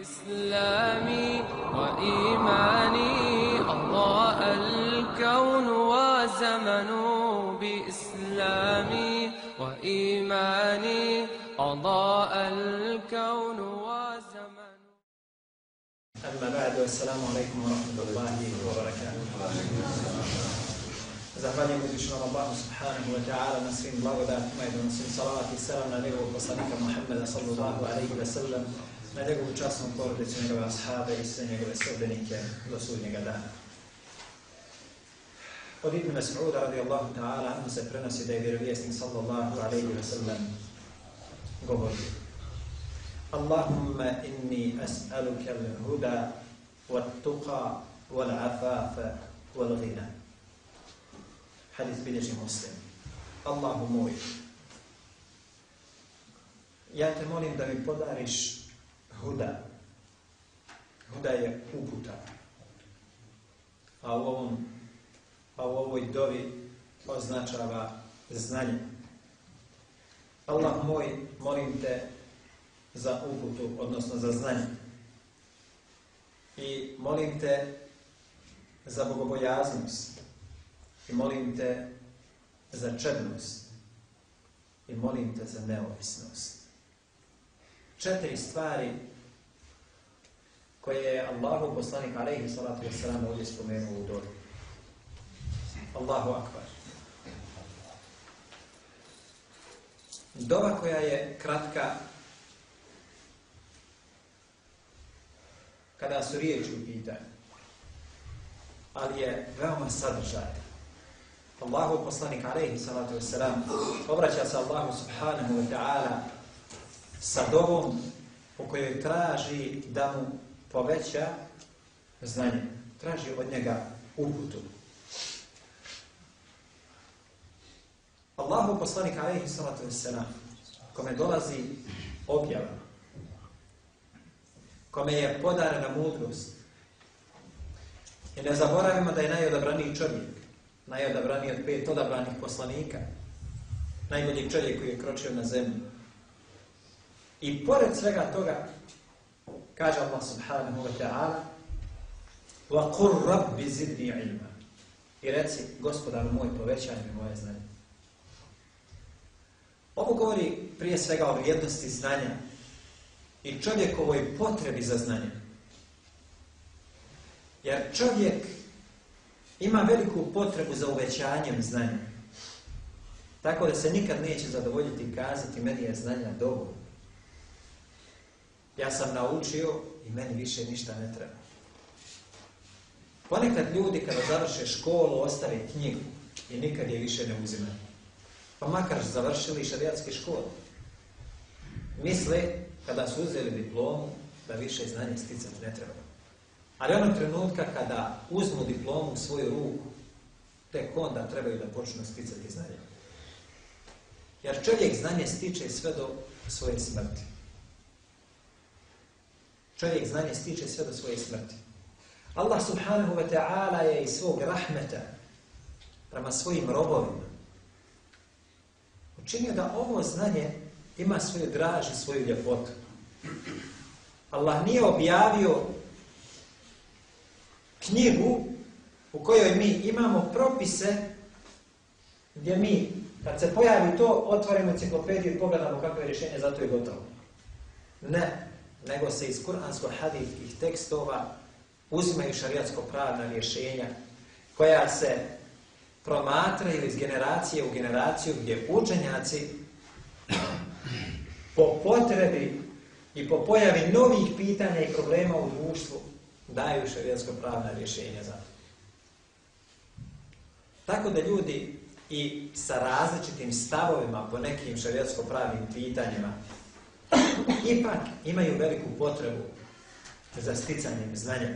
إسلامي وإيماني الله الكون وزمن بإسلامي وإيماني أضاء الكون وزمن أما بعد والسلام عليكم ورحمة الله وبركاته. زحفاني مدوشنا الله سبحانه وتعالى نسرين الله ودعاكم نسرين صلاة السلام عليكم وصليك محمد صلى الله عليه وسلم. Na njegovu časnu porodicu, njegove ashaabe i sve njegove sredbenike do sudnjega dana. Od Ibn Mas'uda radijallahu ta'ala anhu se prenosi da je vjerovjesnik sallallahu alaihi wa sallam govorio Allahumma inni as'aluka al-huda wal-tuqa wal-afafa wal-ghina. Hadis bilježi muslim. Allahu moj, ja te molim da mi podariš huda. Huda je uputa. A u ovom a u ovoj dovi označava znanje. Allah moj, molim te za uputu, odnosno za znanje. I molim te za bogobojaznost. I molim te za čednost. I molim te za neovisnost. Četiri stvari koje je Allahu poslanik alejhi salatu vesselam ovdje spomenuo u dobi. Allahu akbar. Dova koja je kratka kada su riječi u pitanju, ali je veoma sadržajna. Allahu poslanik alejhi salatu vesselam obraća se Allahu subhanahu wa ta'ala sa dovom u kojoj traži da mu poveća znanje. Traži od njega uputu. Allahu poslanik alejhi salatu vesselam kome dolazi objava kome je podarena mudrost i ne zaboravimo da je najodabraniji čovjek najodabraniji od pet odabranih poslanika najbolji čovjek koji je kročio na zemlju i pored svega toga kaže Allah subhanahu wa ta'ala وَقُرْ رَبِّ زِدْنِي عِلْمًا i reci gospodaru moj povećaj mi moje znanje Ovo govori prije svega o vrijednosti znanja i čovjekovoj potrebi za znanje. Jer čovjek ima veliku potrebu za uvećanjem znanja. Tako da se nikad neće zadovoljiti i kazati meni je znanja dovoljno. Ja sam naučio i meni više ništa ne treba. Ponekad ljudi kada završe školu ostave knjigu i nikad je više ne uzimaju pa makar završili šarijatske škole. Misle, kada su uzeli diplomu, da više znanje sticati ne treba. Ali onog trenutka kada uzmu diplomu u svoju ruku, tek onda trebaju da počnu sticati znanje. Jer čovjek znanje stiče sve do svoje smrti. Čovjek znanje stiče sve do svoje smrti. Allah subhanahu wa ta'ala je iz svog rahmeta prema svojim robovima učinio da ovo znanje ima svoju draž i svoju ljepotu. Allah nije objavio knjigu u kojoj mi imamo propise gdje mi, kad se pojavi to, otvorimo enciklopediju i pogledamo kakve je rješenje, zato je gotovo. Ne, nego se iz kuransko-hadijskih tekstova uzimaju šariatsko-pravna rješenja koja se promatraju iz generacije u generaciju gdje učenjaci po potrebi i po pojavi novih pitanja i problema u društvu daju šarijetsko pravna rješenja za to. Tako da ljudi i sa različitim stavovima po nekim šarijetsko pravnim pitanjima ipak imaju veliku potrebu za sticanjem znanja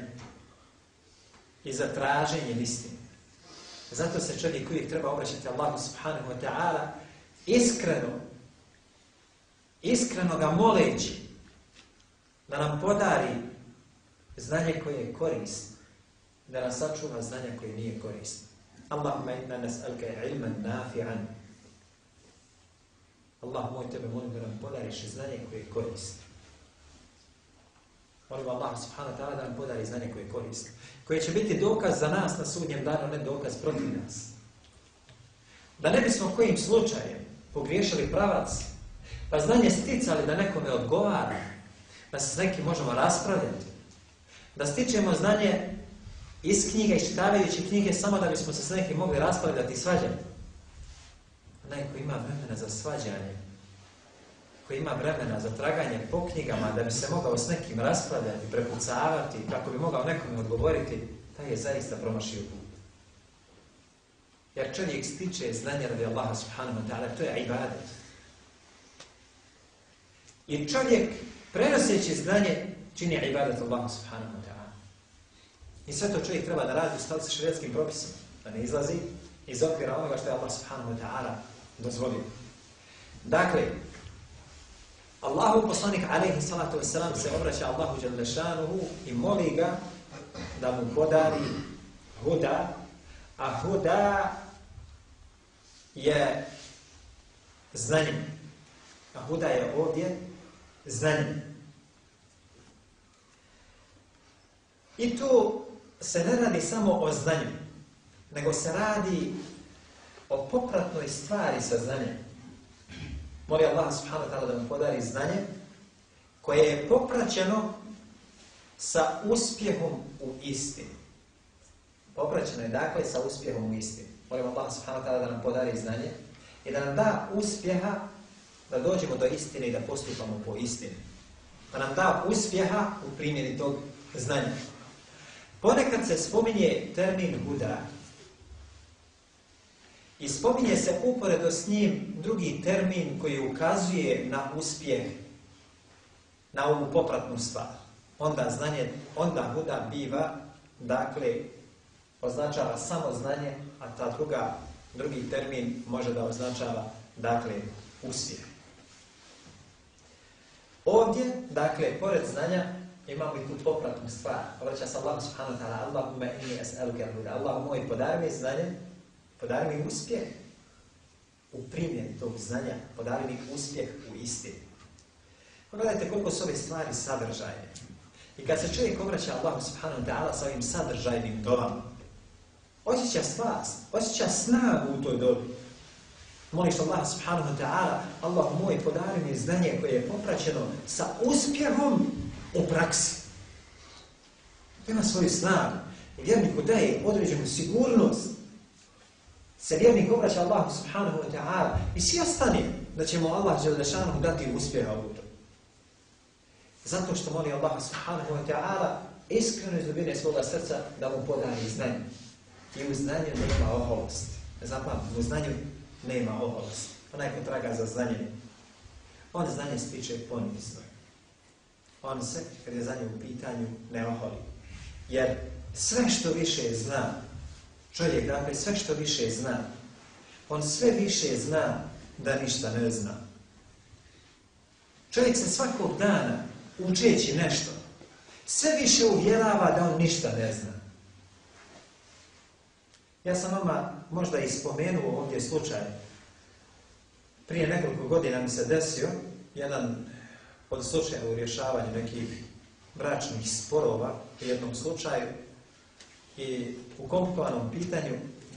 i za traženjem istine. Zato se čovjek uvijek treba obraćati Allahu subhanahu wa ta'ala iskreno, iskreno ga moleći da nam podari znanje koje je korist, da nas sačuva znanje koje nije korist. Allahumma inna nas'alka ilman nafi'an. Allah moj tebe molim da nam podariš znanje koje je korist. Molim Allah subhanahu ta'ala da nam podari znanje koje je korisno. Koje će biti dokaz za nas na sudnjem danu, ne dokaz protiv nas. Da ne bismo kojim slučajem pogriješili pravac, pa znanje sticali da nekome odgovara, da se s nekim možemo raspravljati, da stičemo znanje iz knjiga, iščitavajući knjige, samo da bismo se s nekim mogli raspravljati i svađati. Neko ima vremena za svađanje, koji ima vremena za traganje po knjigama da bi se mogao s nekim raspravljati, prepucavati, kako bi mogao nekome odgovoriti, taj je zaista promašio put. Jer čovjek stiče znanje radi Allaha subhanahu wa ta'ala, to je ibadet. I čovjek, prenoseći znanje, čini ibadet Allaha subhanahu wa ta'ala. I sve to čovjek treba da radi u stavu sa šariatskim propisom, da ne izlazi iz okvira onoga što je Allah subhanahu wa ta'ala dozvolio. Dakle, Allahu poslanik alaihi salatu wasalam se obraća Allahu Đalešanuhu i moli ga da mu podari huda, a huda je znanje. A huda je ovdje znanje. I tu se ne radi samo o znanju, nego se radi o popratnoj stvari sa znanjem. Moli Allah subhanahu wa ta'ala da mu podari znanje koje je popraćeno sa uspjehom u istini. Popraćeno je dakle sa uspjehom u istini. Molim Allah subhanahu wa ta'ala da nam podari znanje i da nam da uspjeha da dođemo do istine i da postupamo po istini. Da nam da uspjeha u primjeni tog znanja. Ponekad se spominje termin huda, I spominje se uporedo s njim drugi termin koji ukazuje na uspjeh, na ovu popratnu stvar. Onda znanje, onda huda biva, dakle, označava samo znanje, a ta druga, drugi termin može da označava, dakle, uspjeh. Ovdje, dakle, pored znanja, imamo i tu popratnu stvar. Obraća se Allah subhanahu wa ta'ala, Allahumma inni es'aluke al-huda. Allah moj, podari mi znanje, podari mi uspjeh u primjeni tog znanja, podari mi uspjeh u istini. Pogledajte koliko su ove stvari sadržajne. I kad se čovjek obraća Allahu subhanahu wa ta'ala sa ovim sadržajnim dovama, osjeća spas, osjeća snagu u toj dobi. Moliš Allah subhanahu wa ta'ala, Allah moj podari mi znanje koje je popraćeno sa uspjehom u praksi. To ima svoju snagu. Vjerniku daje određenu sigurnost se vjernik obraća Allahu subhanahu wa ta'ala i svi ostane da ćemo Allah želešanu dati uspjeha u to. Zato što moli Allah subhanahu wa ta'ala iskreno iz dubine svoga srca da mu podari znanje. I u znanju nema oholost. Zapamtim, u znanju nema oholost. Onaj ko traga za znanje, on znanje stiče ponizno. On se, kad je znanje u pitanju, ne oholi. Jer sve što više zna, Čovjek, dakle, sve što više zna, on sve više zna da ništa ne zna. Čovjek se svakog dana, učeći nešto, sve više uvjerava da on ništa ne zna. Ja sam vama možda spomenuo ovdje slučaj. Prije nekoliko godina mi se desio jedan od slučaja u rješavanju nekih bračnih sporova u jednom slučaju i u komplikovanom pitanju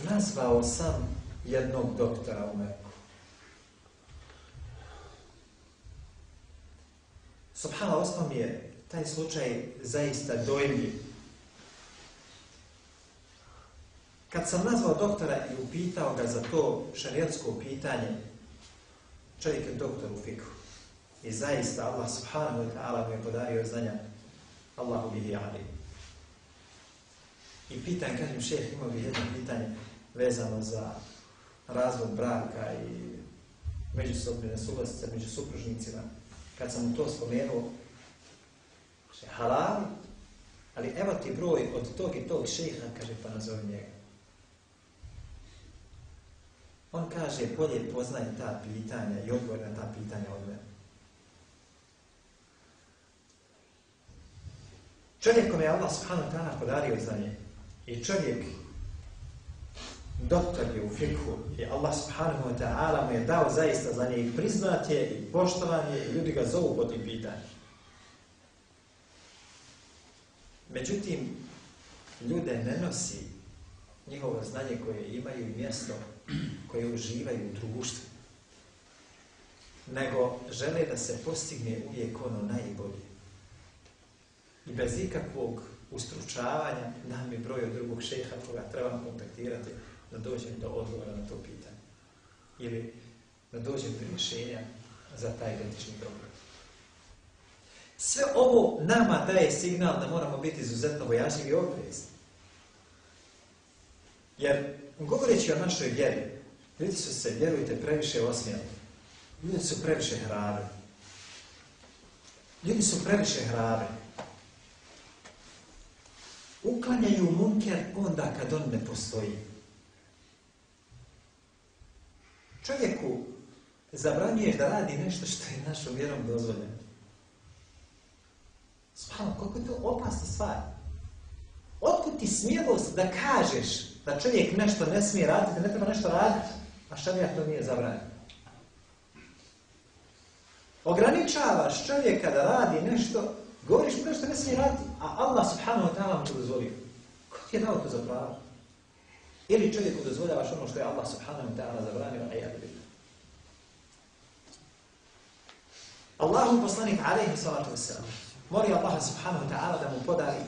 nazvao sam jednog doktora u Meku. Subhala, ostao mi je taj slučaj zaista dojmljiv. Kad sam nazvao doktora i upitao ga za to šarijatsko pitanje, čovjek je doktor u fiku. I zaista Allah subhanahu wa ta'ala mu je podario znanja Allahu bihi alim. I pitan, kažem, šeh, imao bih jedno pitanje vezano za razvod braka i međusobne nesuglasice među supružnicima. Kad sam mu to spomenuo, še, halal, ali evo ti broj od tog i tog šeha, kaže, pa nazove njega. On kaže, bolje poznaje ta pitanja i odgovor na ta pitanja od mene. Čovjek kome je Allah subhanahu ta'ala podario znanje, I čovjek, doktor je u fikhu i Allah subhanahu wa ta'ala mu je dao zaista za njih priznatje i poštovanje i ljudi ga zovu po tim pitanjima. Međutim, ljude ne nosi njihovo znanje koje imaju i mjesto koje uživaju u društvu, nego žele da se postigne uvijek ono najbolje. I bez ikakvog ustručavanja nam je broj od drugog šeha koga trebam kontaktirati da dođem do odgovora na to pitanje. Ili da dođem do rješenja za taj identični problem. Sve ovo nama daje signal da moramo biti izuzetno bojažljivi i oprezni. Jer, govoreći o našoj vjeri, ljudi su se, vjerujte, previše osmijali. Ljudi su previše hrabri. Ljudi su previše hrabri. Uklanjaju munker onda kad on ne postoji. Čovjeku zabranjuješ da radi nešto što je našom vjerom dozvoljeno. Spano, koliko je to opasna stvar. Otkud ti smjelost da kažeš da čovjek nešto ne smije raditi, da ne treba nešto raditi, a šta ja to nije zabranjeno? Ograničavaš čovjeka da radi nešto, govoriš mu nešto ne smije raditi, a Allah subhanahu wa ta'ala mu to dozvolio. Ko ti je dao to za pravo? Ili čovjeku dozvoljavaš ono što je Allah subhanahu wa ta'ala zabranio, a ja bih. Allahu poslanik alaihi salatu wasalam moli Allah subhanahu wa ta'ala da mu podari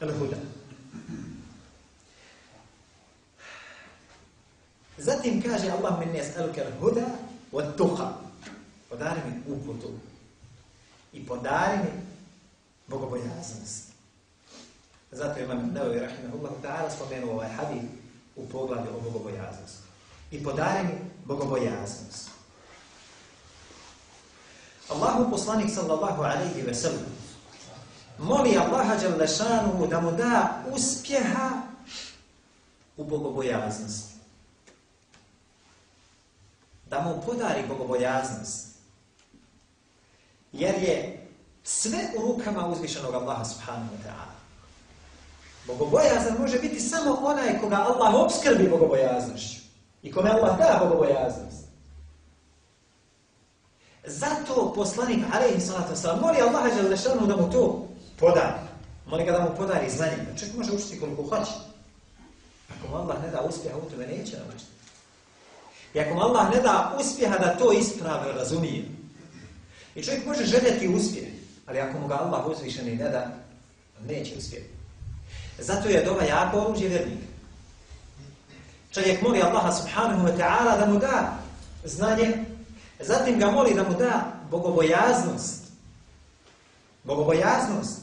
al-huda. Zatim kaže Allah min nes'aluka al-huda wa tuqa. Podari mi uputu i podari mi bogobojaznost. Zato je imam Nevi Rahimahullah ta'ala spomenuo ovaj hadith u poglavlju o bogobojaznosti. I podareni bogobojaznost. Allahu poslanik sallallahu alaihi ve sellem moli Allaha Đalešanu da mu da uspjeha u bogobojaznosti. Da mu podari bogobojaznost. Jer je sve u rukama uzvišenog Allaha subhanahu wa ta'ala. Bogobojazan može biti samo onaj koga Allah obskrbi bogobojaznošću. I kome Allah da bogobojaznost. Zato poslanik alaihi salatu wasalam moli Allaha Đalešanu da mu to podari. Moli ga da mu podari znanje. Pa čovjek može učiti koliko hoće. Ako mu Allah ne da uspjeha u tome, neće naučiti. I ako mu Allah ne da uspjeha da to ispravno razumije. I čovjek može željeti uspjeh, ali ako mu ga Allah uzvišeni ne da, neće uspjeti. Zato je doba jako oružje vjernika. Čovjek moli Allaha subhanahu wa ta'ala da mu da znanje, zatim ga moli da mu da bogobojaznost. Bogobojaznost.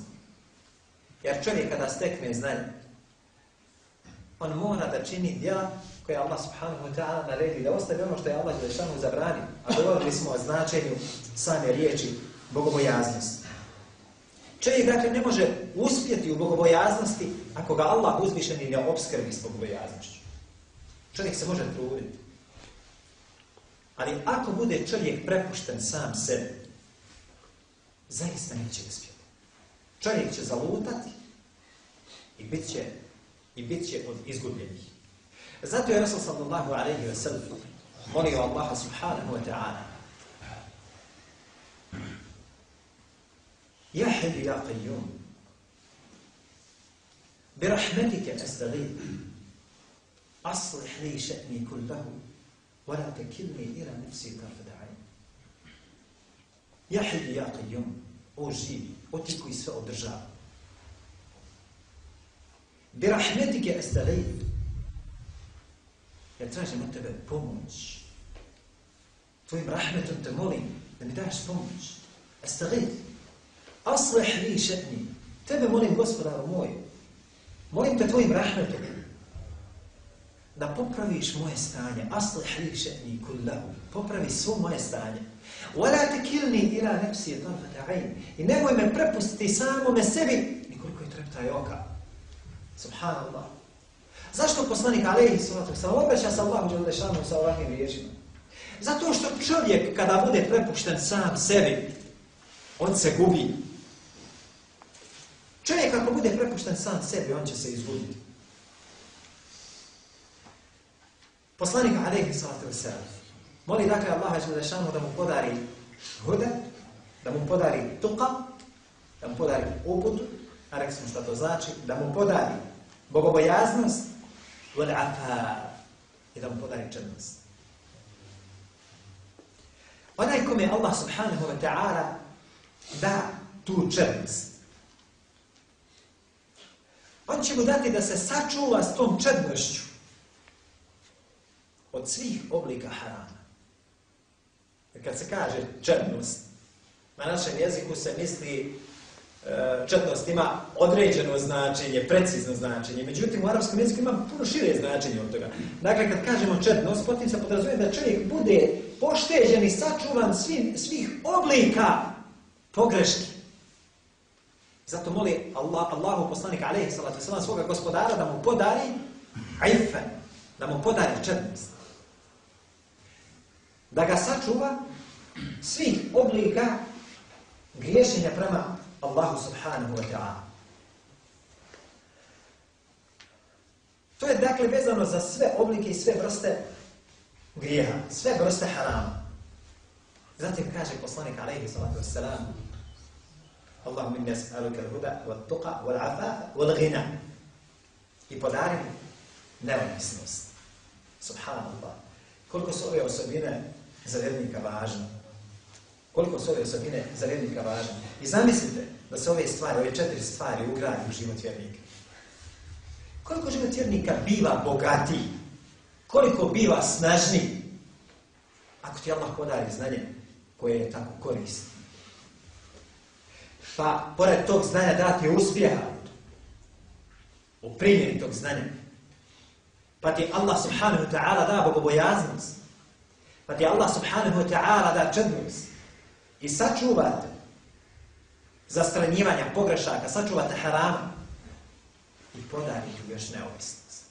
Jer čovjek kada stekne znanje, on mora da čini djela koje Allah subhanahu wa ta'ala naredi, da ostavi ono što je Allah Đelešanu zabrani. A govorili smo o značenju same riječi bogobojaznost. Čovjek dakle ne može uspjeti u bogobojaznosti ako ga Allah uzvišeni ne obskrbi s bogobojaznošću. Čovjek se može truditi. Ali ako bude čovjek prepušten sam sebi, zaista neće uspjeti. Čovjek će zalutati i bit će, i bit će od izgubljenih. Zato je Rasul sallallahu alaihi wa sallam molio Allaha subhanahu wa ta'ala يا حي يا قيوم. برحمتك أستغيث. أصلح لي شأني كله ولا تكلني إلى نفسي طرفة عين. يا حي يا قيوم. أجيب أتيكو يسوء درجع برحمتك أستغيث. يا تراجع مكتبة بومج. تويم رحمة تموري لم تعش بومج. أستغيث. Asleh li šetni. Tebe molim, gospodaru moj, molim te tvojim rahmetom, da popraviš moje stanje. Asleh li šetni kullahu. Popravi svo moje stanje. Wala tekilni ila nefsi je tarfa ta'in. I nemoj me prepustiti samome sebi. I koliko je trepta i oka. Subhanallah. Zašto poslanik Alehi salatu sa obraća sa Allahom džel dešanom sa ovakvim riječima? Zato što čovjek kada bude prepušten sam sebi, on se gubi čovjek ako bude prepušten sam sebi on će se izgubiti poslanik alejhi salatu vesselam Moli dakle Allaha Želešanu da mu podari huda, da mu podari tuqa, da mu podari uputu A rekli smo šta to znači? Da mu podari bogobojaznost wal afa i da mu podari čednost. Onaj kome Allah subhanahu wa ta'ala da tu čednost, on će mu dati da se sačuva s tom čednošću od svih oblika harama. Jer kad se kaže čednost, na našem jeziku se misli e, četnost ima određeno značenje, precizno značenje, međutim u arapskom jeziku ima puno šire značenje od toga. Dakle, kad kažemo četnost, potim se podrazumije da čovjek bude pošteđen i sačuvan svih, svih oblika pogreški. Zato moli Allah, Allahu poslanik alaihi salatu sallam svoga gospodara da mu podari ife, da mu podari četnost. Da ga sačuva svih oblika griješenja prema Allahu subhanahu wa ta'ala. To je dakle vezano za sve oblike i sve vrste grijeha, sve vrste harama. Zatim kaže poslanik alaihi salatu wasalam, Allahum inni as'aluka al-huda, wal-tuqa, wal-afafa, wal-ghina. I podari mi neovisnost. Subhanallah. Koliko su ove osobine za vjernika važne. Koliko su ove osobine za vjernika važne. I zamislite da se ove stvari, ove četiri stvari ugradi u život vjernika. Koliko život vjernika biva bogatiji? Koliko biva snažniji? Ako ti Allah podari znanje koje je tako korisno Pa, pored tog znanja dati uspjeha u primjeri tog znanja. Pa ti Allah subhanahu wa ta'ala da bogobojaznost. Pa ti Allah subhanahu wa ta'ala da čednost. I sačuvate zastranjivanja pogrešaka, sačuvate harama i podarite još neovisnost.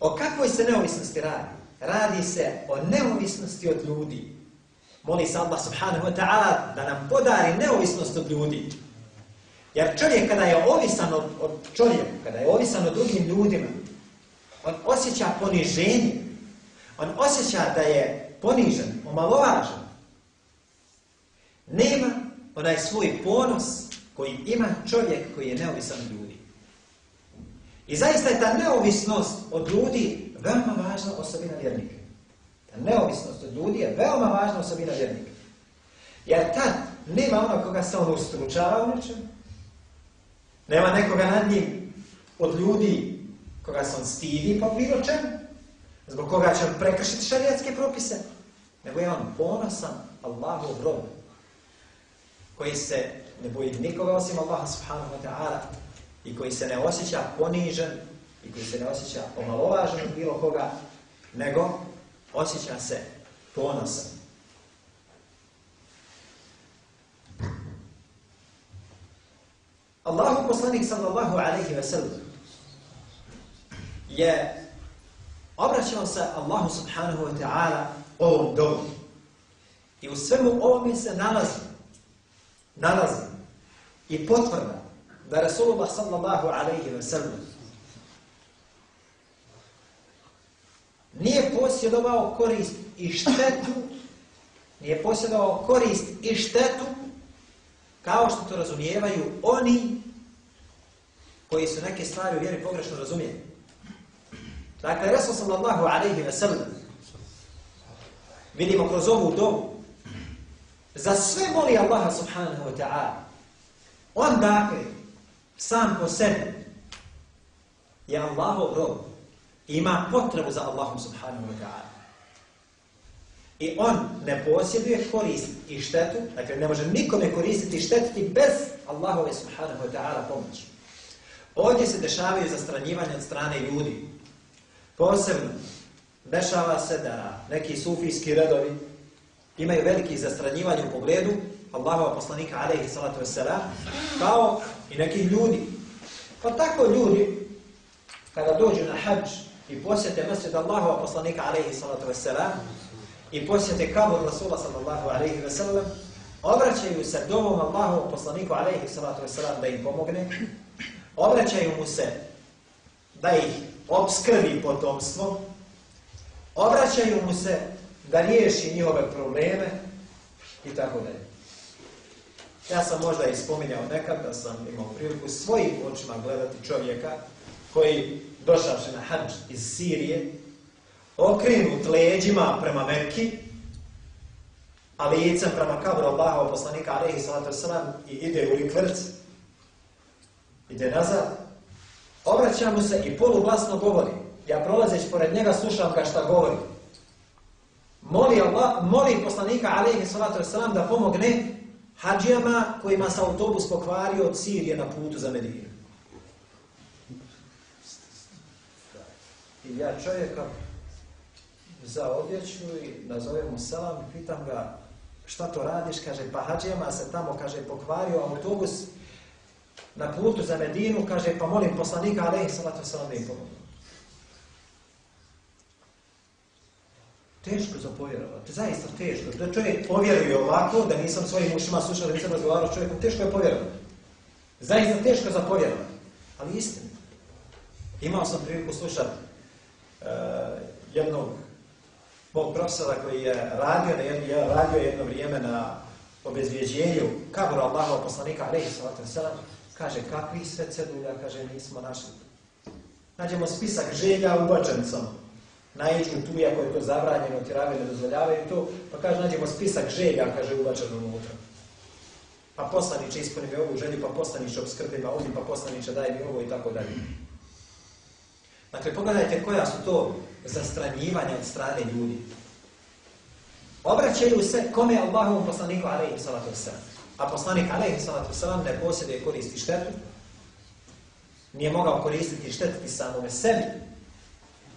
O kakvoj se neovisnosti radi? Radi se o neovisnosti od ljudi. Moli se Allah subhanahu wa ta'ala da nam podari neovisnost od ljudi. Jer čovjek kada je ovisan od, od čovjeka, kada je ovisan od drugim ljudima, on osjeća poniženje. On osjeća da je ponižen, omalovažen. Nema onaj svoj ponos koji ima čovjek koji je neovisan od ljudi. I zaista je ta neovisnost od ljudi veoma važna osobina vjernika. Neovisnost od ljudi je veoma važna osobina vjernika. Jer tad nema ono koga se on ustručava u nečem, nema nekoga nad njim od ljudi koga se on stidi po bilo čemu, zbog koga će on prekršiti šarijatske propise, nego je on ponosan Allahov rob, koji se ne boji nikoga osim Allaha subhanahu wa ta'ala i koji se ne osjeća ponižen i koji se ne osjeća omalovažen od bilo koga, nego osjeća se ponosan. Allahu poslanik sallallahu alaihi wa sallam je obraćao se Allahu subhanahu wa ta'ala ovom dobu. I u svemu ovome se nalazi, nalazi i potvrda da Rasulullah sallallahu alaihi wa sallam nije posjedovao korist i štetu, nije posjedovao korist i štetu kao što to razumijevaju oni koji su neke stvari u vjeri pogrešno razumijeli. Dakle, Resul sallallahu alaihi wa sallam vidimo kroz ovu dobu za sve moli Allaha subhanahu wa ta'ala on dakle sam po sebi je Allahov rob ima potrebu za Allahom subhanahu wa ta'ala. I on ne posjeduje korist i štetu, dakle ne može nikome koristiti i štetiti bez Allahove subhanahu wa ta'ala pomoći. Ovdje se dešavaju zastranjivanje od strane ljudi. Posebno, dešava se da neki sufijski redovi imaju veliki zastranjivanje u pogledu Allahova poslanika alaihi salatu wasalam, kao i nekih ljudi. Pa tako ljudi, kada dođu na hađ i posjete mesjid Allahova poslanika alaihi salatu wasalam i posjete kabur Rasula sallallahu alaihi wasalam, obraćaju se domom Allahovog poslaniku alaihi salatu wasalam da im pomogne, obraćaju mu se da ih obskrbi potomstvo, obraćaju mu se da riješi njihove probleme i tako dalje. Ja sam možda i spominjao nekad da sam imao priliku svojim očima gledati čovjeka koji došavši na hađ iz Sirije, okrenut leđima prema Mekki, a licem prema kabru Allahova poslanika alaihi salatu sallam i ide u likvrc, ide nazad, obraća mu se i poluglasno govori. Ja prolazeći pored njega slušam ka šta govori. Moli, Allah, moli poslanika alaihi salatu sallam da pomogne hađijama kojima se autobus pokvario od Sirije na putu za Medinu. I ja čovjeka za odjeću i nazovem mu selam i pitam ga šta to radiš, kaže pa hađijama se tamo, kaže pokvario autobus na putu za Medinu, kaže pa molim poslanika alaihi salatu salam da im pomogu. Teško za povjerovati, zaista teško. Da čovjek povjeruje ovako, da nisam svojim ušima slušao, da nisam razgovarao s čovjekom, teško je povjerovati. Zaista teško za povjerovati. Ali istina. Imao sam priliku slušati uh, jednog mog profesora koji je radio, na jedno, je radio jedno vrijeme na obezvjeđenju kabura Allahov poslanika, alaihi sallatu sallam, kaže, kakvi sve cedulja, kaže, nismo našli. Nađemo spisak želja u bačancom Najeđu tu, iako je to zabranjeno, tirave ne dozvoljavaju to, pa kaže, nađemo spisak želja, kaže, uvačeno unutra. Pa poslaniće, ispuni mi ovu želju, pa poslaniće, obskrbi pa ovdje, pa poslaniće, daj mi ovo i tako dalje. Dakle, pogledajte koja su to zastranjivanja od strane ljudi. Obraćaju se kome Allahovom poslaniku, alaihi salatu wasalam. A poslanik, alaihi salatu wasalam, ne posjeduje koristi štetu, nije mogao koristiti štetiti samome sebi,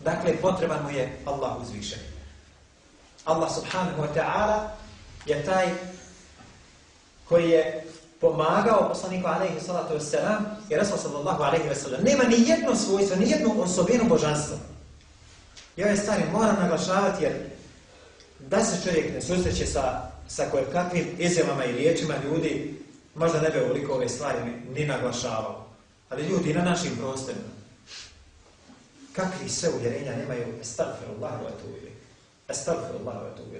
Dakle, potreban mu je Allah uzvišen. Allah subhanahu wa ta'ala je taj koji je pomagao poslaniku alaihi salatu wasalam i Resul sallallahu alaihi wasalam. Nema ni jedno svojstvo, ni jednu osobinu božanstva. I ove stvari moram naglašavati jer da se čovjek ne susreće sa, sa koje kakvim izjavama i riječima ljudi, možda ne bi ovoliko ove stvari ni, ni naglašavao. Ali ljudi na našim prostorima, kakvi sve uvjerenja nemaju estagfirullahu wa atubu Estagfirullahu Estagfirullah wa atubu.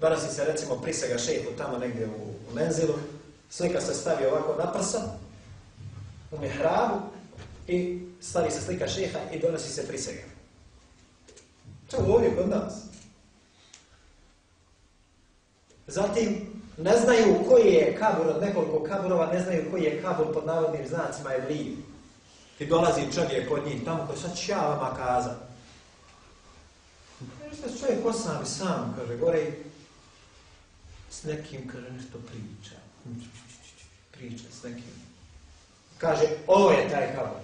Donosi se recimo prisega šehu tamo negdje u, u menzilu, slika se stavi ovako na prsa, u mihrabu, i stavi se slika šeha i donosi se prisega. To je ovdje kod nas. Zatim, ne znaju koji je kabur od nekoliko kaburova, ne znaju koji je kabur pod navodnim znacima je bliv. I dolazi čovjek kod njih tamo koji sad ću ja vama kaza. Nešto čovjek osam i sam, kaže, gore s nekim, kaže, nešto priča. Priča s nekim. Kaže, ovo je taj kabor.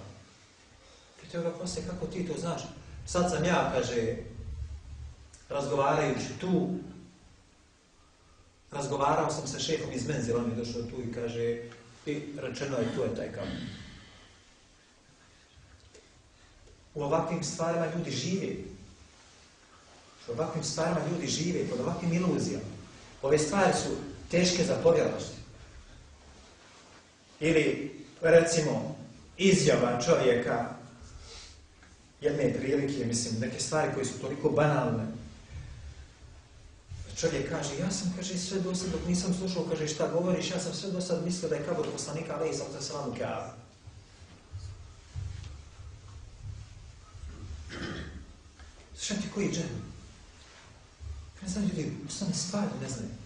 Pitao ga poslije, kako ti to znaš? Sad sam ja, kaže, razgovarajući tu, razgovarao sam sa šefom iz Menzila, on je došao tu i kaže, i rečeno je, tu je taj kabor. U ovakvim stvarima ljudi žive. U ovakvim stvarima ljudi žive, pod ovakvim iluzijama. Ove stvari su teške za povjerovost. Ili, recimo, izjava čovjeka jedne prilike, mislim, neke stvari koje su toliko banalne. Čovjek kaže, ja sam, kaže, sve do sad, dok nisam slušao, kaže, šta govoriš, ja sam sve do sad mislio da je kabor poslanika, ali i sam za salamu kavu. Šta ti koji džem? Ne znam ljudi, osnovne stvari ne znaju.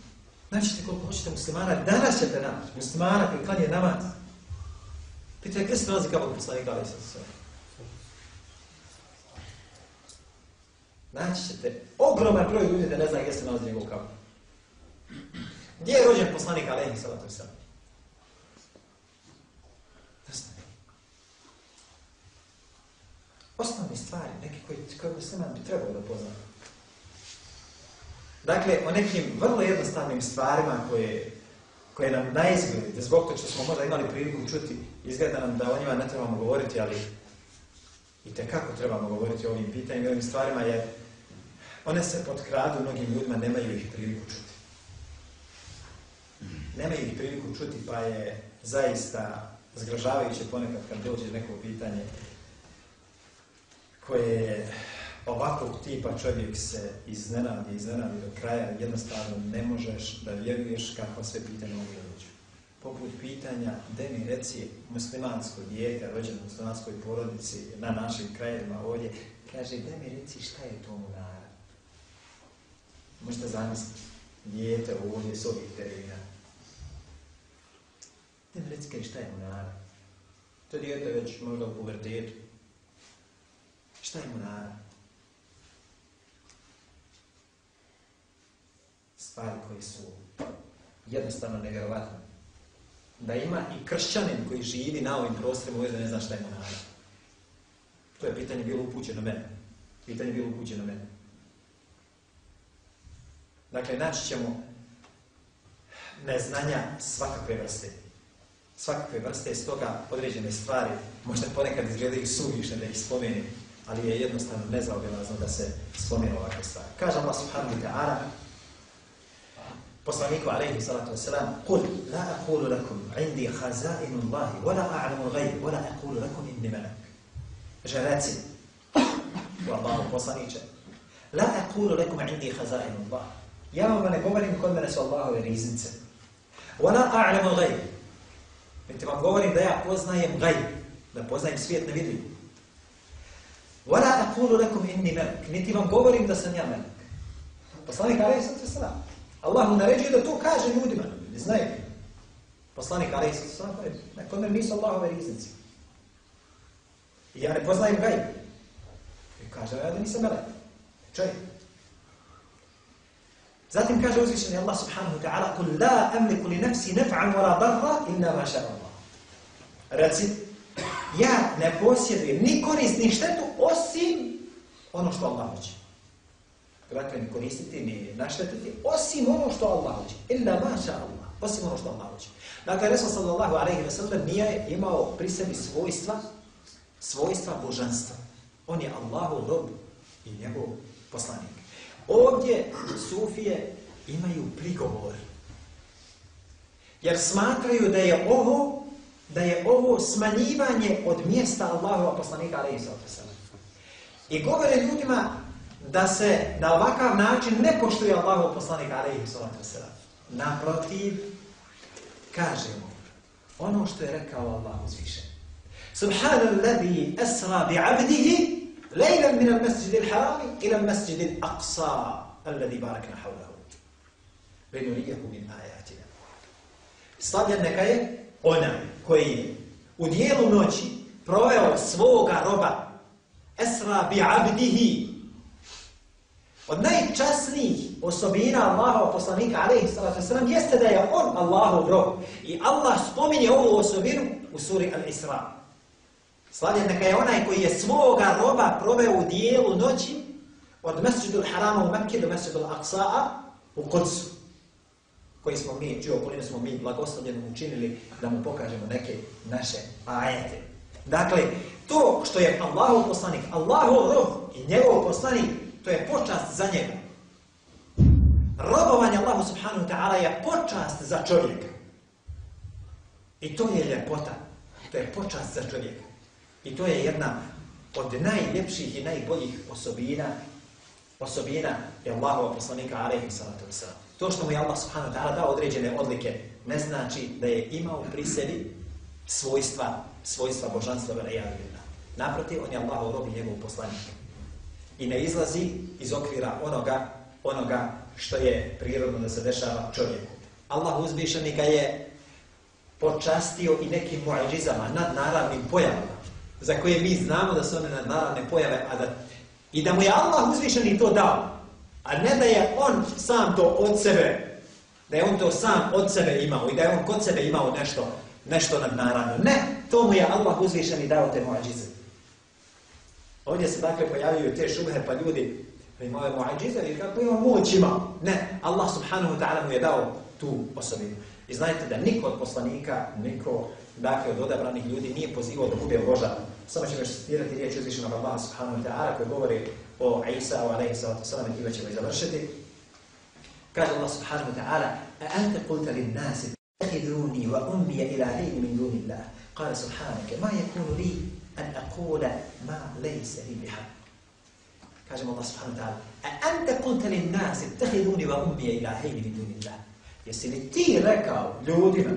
Naćete koliko hoćete muslimana, danas ćete naći muslimana koji klanje namaz. Pitaj, gdje se nalazi kabel poslanika, ali sam sve. Naći ćete ogroman broj ljudi da ne zna gdje se nalazi njegov kabel. Gdje je rođen poslanik ali Salatu sve. osnovne stvari, neke koje, koje musliman bi trebao da pozna. Dakle, o nekim vrlo jednostavnim stvarima koje, koje nam najizgledi, da zbog to što smo možda imali priliku čuti, izgleda nam da o njima ne trebamo govoriti, ali i te kako trebamo govoriti o ovim pitanjima i ovim stvarima, jer one se potkradu mnogim ljudima, nemaju ih priliku čuti. Nemaju ih priliku čuti, pa je zaista zgražavajuće ponekad kad dođe neko pitanje koje je ovakvog tipa čovjek se iznenadi, iznenadi do kraja, jednostavno ne možeš da vjeruješ kako sve pitanje mogu da dođu. poput pitanja de mi reci muslimansko dijete rođeno u muslimanskoj porodici na našim krajevima ovdje, kaže de mi reci šta je to munara. Možete zamisliti, dijete ovdje s ovih terena. De mi reci kaj šta je munara. To dijete već možda u pubertetu. Šta je munara? Stvari koje su jednostavno nevjerovatne da ima i kršćanin koji živi na ovim prostorima uvijek da ne zna šta je monara. To je pitanje bilo upućeno mene. Pitanje bilo upućeno mene. Dakle, naći ćemo neznanja svakakve vrste. Svakakve vrste, iz toga određene stvari, možda ponekad izgledaju suvišne da ih spomenem, ali je jednostavno nezaobilazno da se spomenu ovakve stvari. Kaže Allah subhanahu wa ta'ala, بصانيكو عليه الصلاة والسلام قل لا أقول لكم عندي خزائن الله ولا أعلم الغيب ولا أقول لكم إني ملك. جلاتي والله بصانيكا لا أقول لكم عندي خزائن الله. يا من قبل كل من سوى الله وريزنت ولا أعلم الغيب. أنت ما قبل ده يعوز يم غيب. لا يعوز نايم سفيت نبيدي ولا أقول لكم إني ملك. أنت ما قبل ده سنيا ملك. بصانيك عليه الصلاة والسلام. Allah mu naređuje da to kaže ljudima, ne znaju. Poslanik Ali Isus sam kaže, ne, kod mene nisu Allahove riznici. I ja ne poznajem gajb. I kaže, ja da nisam melek. Čovjek. Zatim kaže uzvišeni Allah subhanahu wa ta'ala, kul la amliku li nefsi nef'an wala darra illa ma ša Allah. Reci, ja ne posjedujem ni korist ni štetu osim ono što Allah hoće dakle, ni koristiti, ni naštetiti, osim ono što Allah hoće. Illa maša Allah. Osim ono što Allah hoće. Dakle, Resul sallallahu alaihi wa sallam nije imao pri sebi svojstva, svojstva božanstva. On je Allahu rob i njegov poslanik. Ovdje Sufije imaju prigovor. Jer smatraju da je ovo da je ovo smanjivanje od mjesta Allahova poslanika alaihi sallam. I govore ljudima da se na ovakav način ne poštuje Allahov poslanik alejhi salatu vesselam. Naprotiv kažemo ono što je rekao Allah uzviše. Subhanalladhi asra bi 'abdihi laylan min al-masjid al-haram ila al-masjid al-aqsa alladhi barakna hawlahu. Linuriyahu min ajatina. Slavljen neka je onaj koji je u dijelu noći proveo svoga roba esra bi abdihi Od najčasnijih osobina Allahova poslanika alaihi salatu vesselam jeste da je on Allahov rob. I Allah spominje ovu osobinu u suri Al-Isra. Slavljen neka je onaj koji je svoga roba proveo u dijelu noći od Mesjidul Harama u Mekke do Mesjidul Aqsa'a u Kudsu. Koji smo mi, čio okolinu smo mi blagoslovljenom učinili da mu pokažemo neke naše ajete. Dakle, to što je Allahov poslanik, Allahov rob i njegov poslanik To je počast za njega. Robovanje Allahu subhanahu wa ta'ala je počast za čovjeka. I to je ljepota. To je počast za čovjeka. I to je jedna od najljepših i najboljih osobina osobina je Allahova poslanika alaihi salatu wasalam. To što mu je Allah subhanahu wa ta'ala dao određene odlike ne znači da je imao pri sebi svojstva, svojstva božanstva vela. Naprotiv, on je Allahov rob i njegov poslanik i ne izlazi iz okvira onoga onoga što je prirodno da se dešava čovjeku. Allah uzvišeni ga je počastio i nekim muadžizama, nadnaravnim pojavama, za koje mi znamo da su one nadnaravne pojave, a da, i da mu je Allah uzvišeni to dao, a ne da je on sam to od sebe, da je on to sam od sebe imao i da je on kod sebe imao nešto, nešto nadnaravno. Ne, to mu je Allah uzvišeni dao te muadžize. Ovdje se dakle pojavljaju te šubhe pa ljudi pa imaju ove muadžize i kako ima moć ima. Ne, Allah subhanahu wa ta'ala mu je dao tu osobinu. I znajte da niko od poslanika, niko dakle od odabranih ljudi nije pozivao da bude Boža. Samo ćemo još citirati riječ uzvišenog Allaha subhanahu wa ta'ala koji govori o Isa o alaihi sallatu sallam i time ćemo i završiti. Kaže Allah subhanahu wa ta'ala A ante kulta lin nasi tehidruni wa ummija ilahini min dunillah. Kale subhanake, ma yakunu li an aqula ma laysa li biha. Kaže Allah subhanahu wa ta'ala, a anta qulta lin nas ittakhiduni wa ummi ilahayn min dunillah. Jesi li ti rekao ljudima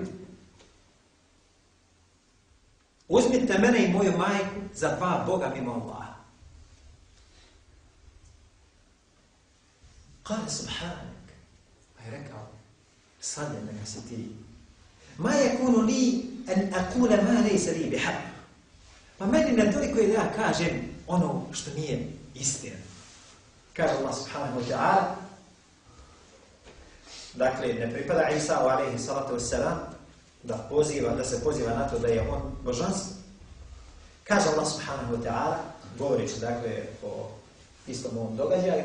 Uzmite mene i moju majku za dva Boga mimo Allaha. Kale subhanak. Pa je rekao, sadne neka si ti. Ma je kunu li en akule ma lejse li bihab. Pa meni ne toliko je da ja kažem ono što nije istina. Kaže Allah subhanahu wa ta'ala, dakle, ne pripada Isa u alaihi salatu wassalam, da poziva, da se poziva na to da je on božanstvo. Kaže Allah subhanahu wa ta'ala, govorići dakle o istom ovom događaju,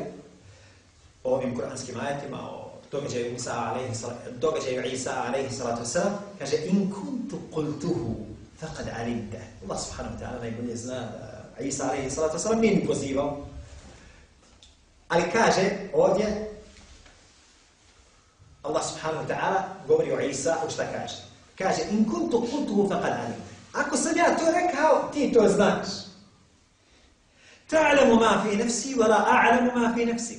o ovim kuranskim ajetima, o događaju Isa alaihi salatu, događaju Isa alaihi salatu wassalam, kaže in kuntu qultuhu فقد علمته الله سبحانه وتعالى يقول لنا آه، عيسى عليه الصلاة والسلام مين بوزيبا الكاجة أوديا الله سبحانه وتعالى قولي عيسى وش تكاجة كاجة؟ إن كنت قلته فقد علمت. أكو سمع ترك هاو تي توزناش. تعلم ما في نفسي ولا أعلم ما في نفسك.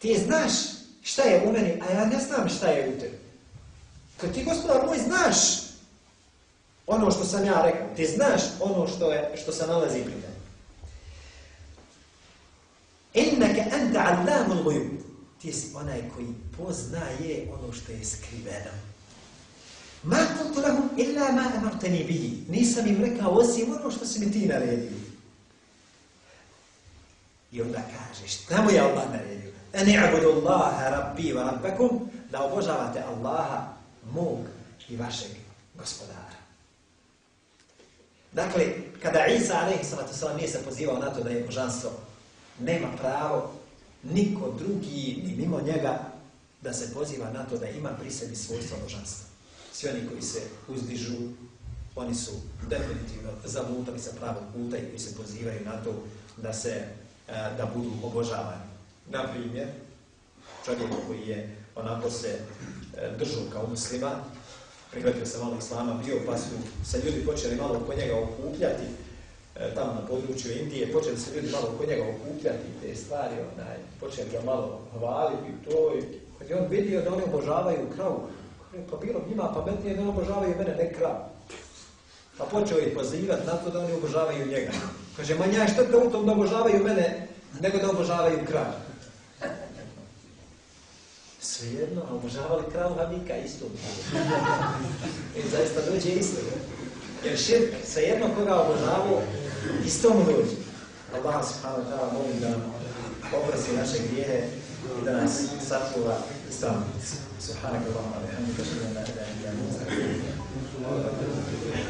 تي زناش شتايا أمني أيا نسنا مشتايا أمتر كنتي قصدر مو زناش. Ono što sam ja rekao, ti znaš ono što, je, što se nalazi pri tebi. Innaka anta allamul ghuyub. Ti si onaj koji poznaje ono što je skriveno. Ma kuntu lahum illa ma amartani bihi. Nisam im rekao osim ono što si mi ti naredio. I onda kaže, šta mu je Allah naredio? En i'budu Allaha rabbi wa rabbakum, da obožavate Allaha, mog i vašeg gospodara. Dakle, kada Isa a.s. nije se pozivao na to da je božanstvo, nema pravo niko drugi ni mimo njega da se poziva na to da ima pri sebi svojstvo božanstva. Svi oni koji se uzdižu, oni su definitivno zavutali sa pravog puta i koji se pozivaju na to da se e, da budu obožavani. Na primjer, čovjek koji je onako se e, držao kao muslima, prihvatio se malo islama, bio pa su se ljudi počeli malo oko njega okupljati, e, tamo na području Indije, počeli se ljudi malo oko njega okupljati te stvari, onaj, počeli ga malo hvaliti to i kad je on vidio da oni obožavaju kravu, pa bilo njima pametnije da obožavaju mene, ne kravu. Pa počeo ih pozivati na to da oni obožavaju njega. Kaže, manja je te u tom da obožavaju mene, nego da obožavaju kravu svejedno, a obožavali kravu Havika isto. I zaista dođe isto. Ne? Jer širk, svejedno koga obožavao, isto mu dođe. Allah subhanahu ta'ala molim da oprosi naše grijehe i da nas sačuva i stranice. Subhanahu wa ta'ala, alhamdulillah, da je da je da je da je da je da je da